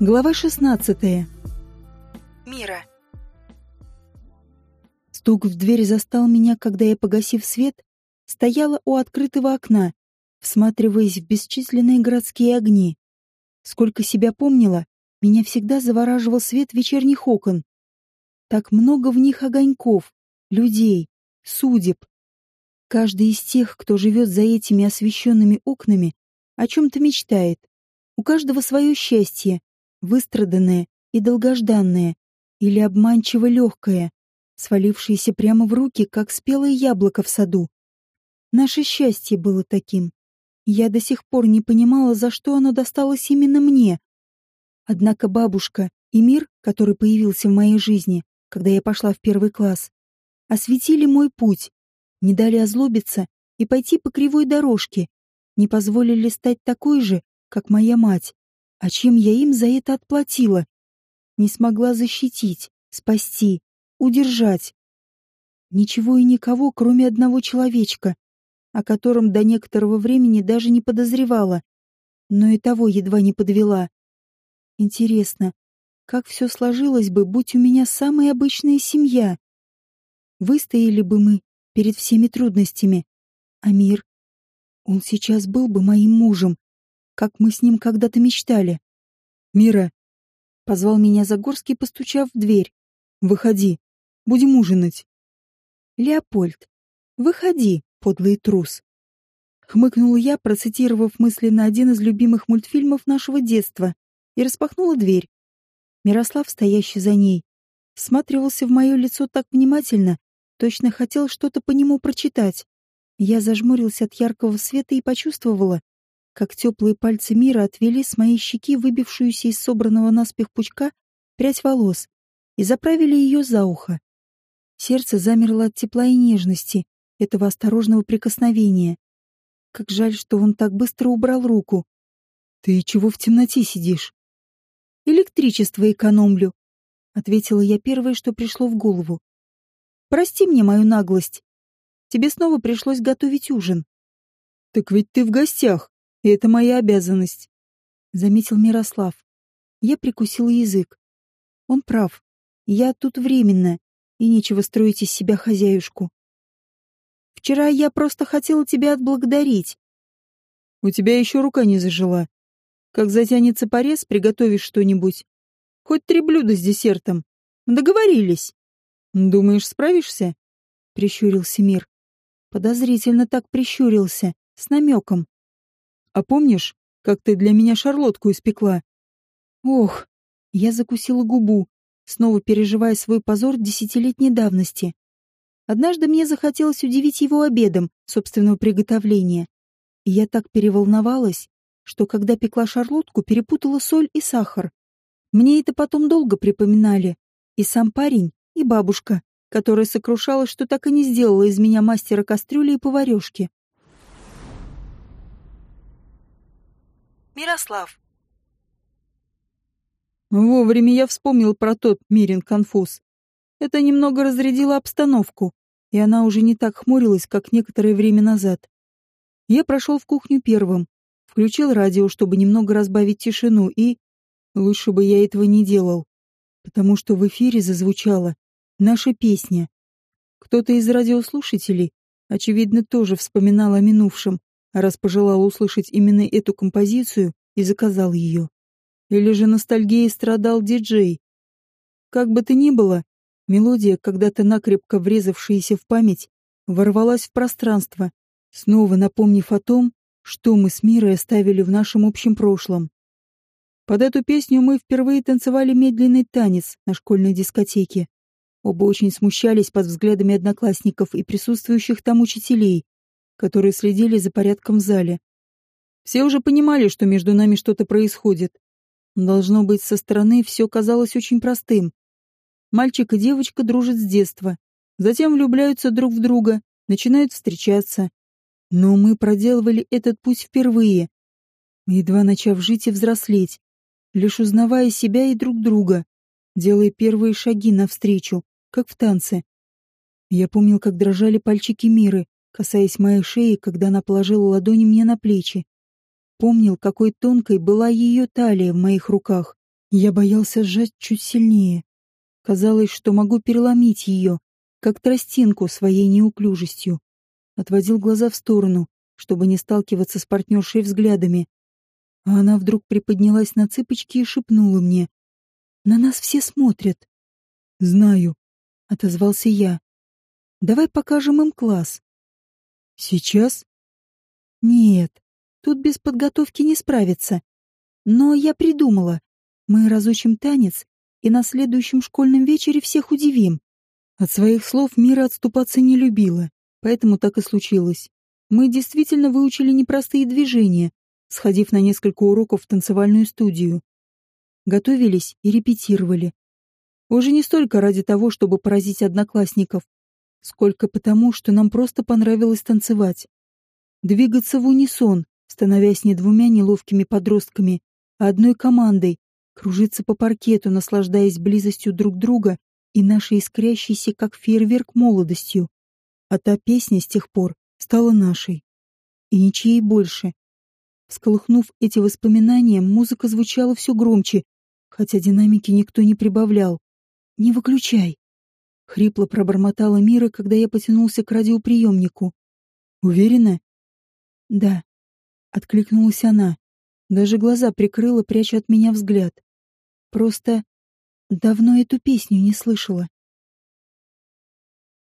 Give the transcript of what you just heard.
Глава 16. Мира. Стук в дверь застал меня, когда я, погасив свет, стояла у открытого окна, всматриваясь в бесчисленные городские огни. Сколько себя помнила, меня всегда завораживал свет вечерних окон. Так много в них огоньков, людей, судеб. Каждый из тех, кто живет за этими освещенными окнами, о чем-то мечтает. У каждого свое счастье, выстраданное и долгожданное, или обманчиво легкое, свалившееся прямо в руки, как спелое яблоко в саду. Наше счастье было таким. Я до сих пор не понимала, за что оно досталось именно мне. Однако бабушка и мир, который появился в моей жизни, когда я пошла в первый класс, осветили мой путь, не дали озлобиться и пойти по кривой дорожке, не позволили стать такой же, как моя мать. А чем я им за это отплатила? Не смогла защитить, спасти, удержать. Ничего и никого, кроме одного человечка, о котором до некоторого времени даже не подозревала, но и того едва не подвела. Интересно, как все сложилось бы, будь у меня самая обычная семья? Выстояли бы мы перед всеми трудностями. А мир? Он сейчас был бы моим мужем, как мы с ним когда-то мечтали. «Мира!» — позвал меня Загорский, постучав в дверь. «Выходи, будем ужинать». «Леопольд, выходи, подлый трус!» Хмыкнула я, процитировав мысленно один из любимых мультфильмов нашего детства, и распахнула дверь. Мирослав, стоящий за ней, всматривался в мое лицо так внимательно, точно хотел что-то по нему прочитать. Я зажмурился от яркого света и почувствовала, как теплые пальцы мира отвели с моей щеки выбившуюся из собранного наспех пучка прядь волос и заправили ее за ухо. Сердце замерло от тепла и нежности этого осторожного прикосновения. Как жаль, что он так быстро убрал руку. «Ты чего в темноте сидишь?» «Электричество экономлю», — ответила я первое, что пришло в голову. «Прости мне мою наглость. Тебе снова пришлось готовить ужин». «Так ведь ты в гостях», это моя обязанность», — заметил Мирослав. Я прикусил язык. Он прав. Я тут временно, и нечего строить из себя хозяюшку. Вчера я просто хотела тебя отблагодарить. У тебя еще рука не зажила. Как затянется порез, приготовишь что-нибудь. Хоть три блюда с десертом. Договорились. Думаешь, справишься? Прищурился Мир. Подозрительно так прищурился, с намеком. А помнишь, как ты для меня шарлотку испекла? Ох, я закусила губу, снова переживая свой позор десятилетней давности. Однажды мне захотелось удивить его обедом собственного приготовления. И я так переволновалась, что когда пекла шарлотку, перепутала соль и сахар. Мне это потом долго припоминали. И сам парень, и бабушка, которая сокрушалась, что так и не сделала из меня мастера кастрюли и поварешки. Мирослав. Вовремя я вспомнил про тот Мирин конфуз. Это немного разрядило обстановку, и она уже не так хмурилась, как некоторое время назад. Я прошел в кухню первым, включил радио, чтобы немного разбавить тишину, и... Лучше бы я этого не делал, потому что в эфире зазвучала наша песня. Кто-то из радиослушателей, очевидно, тоже вспоминал о минувшем, раз пожелал услышать именно эту композицию и заказал ее. Или же ностальгией страдал диджей. Как бы то ни было, мелодия, когда-то накрепко врезавшаяся в память, ворвалась в пространство, снова напомнив о том, что мы с Мирой оставили в нашем общем прошлом. Под эту песню мы впервые танцевали медленный танец на школьной дискотеке. Оба очень смущались под взглядами одноклассников и присутствующих там учителей, которые следили за порядком в зале. Все уже понимали, что между нами что-то происходит. Должно быть, со стороны все казалось очень простым. Мальчик и девочка дружат с детства, затем влюбляются друг в друга, начинают встречаться. Но мы проделывали этот путь впервые, едва начав жить и взрослеть, лишь узнавая себя и друг друга, делая первые шаги навстречу, как в танце. Я помнил, как дрожали пальчики Миры, касаясь моей шеи, когда она положила ладони мне на плечи. Помнил, какой тонкой была ее талия в моих руках, Я боялся сжать чуть сильнее. Казалось, что могу переломить ее, как тростинку своей неуклюжестью. Отводил глаза в сторону, чтобы не сталкиваться с партнершей взглядами. А она вдруг приподнялась на цыпочки и шепнула мне. «На нас все смотрят». «Знаю», — отозвался я. «Давай покажем им класс». «Сейчас?» «Нет, тут без подготовки не справиться. Но я придумала. Мы разучим танец и на следующем школьном вечере всех удивим». От своих слов Мира отступаться не любила, поэтому так и случилось. Мы действительно выучили непростые движения, сходив на несколько уроков в танцевальную студию. Готовились и репетировали. Уже не столько ради того, чтобы поразить одноклассников, сколько потому, что нам просто понравилось танцевать. Двигаться в унисон, становясь не двумя неловкими подростками, а одной командой, кружиться по паркету, наслаждаясь близостью друг друга и нашей искрящейся, как фейерверк, молодостью. А та песня с тех пор стала нашей. И ничьей больше. Сколыхнув эти воспоминания, музыка звучала все громче, хотя динамики никто не прибавлял. «Не выключай!» Хрипло пробормотала Мира, когда я потянулся к радиоприемнику. «Уверена?» «Да», — откликнулась она. Даже глаза прикрыла, пряча от меня взгляд. «Просто давно эту песню не слышала».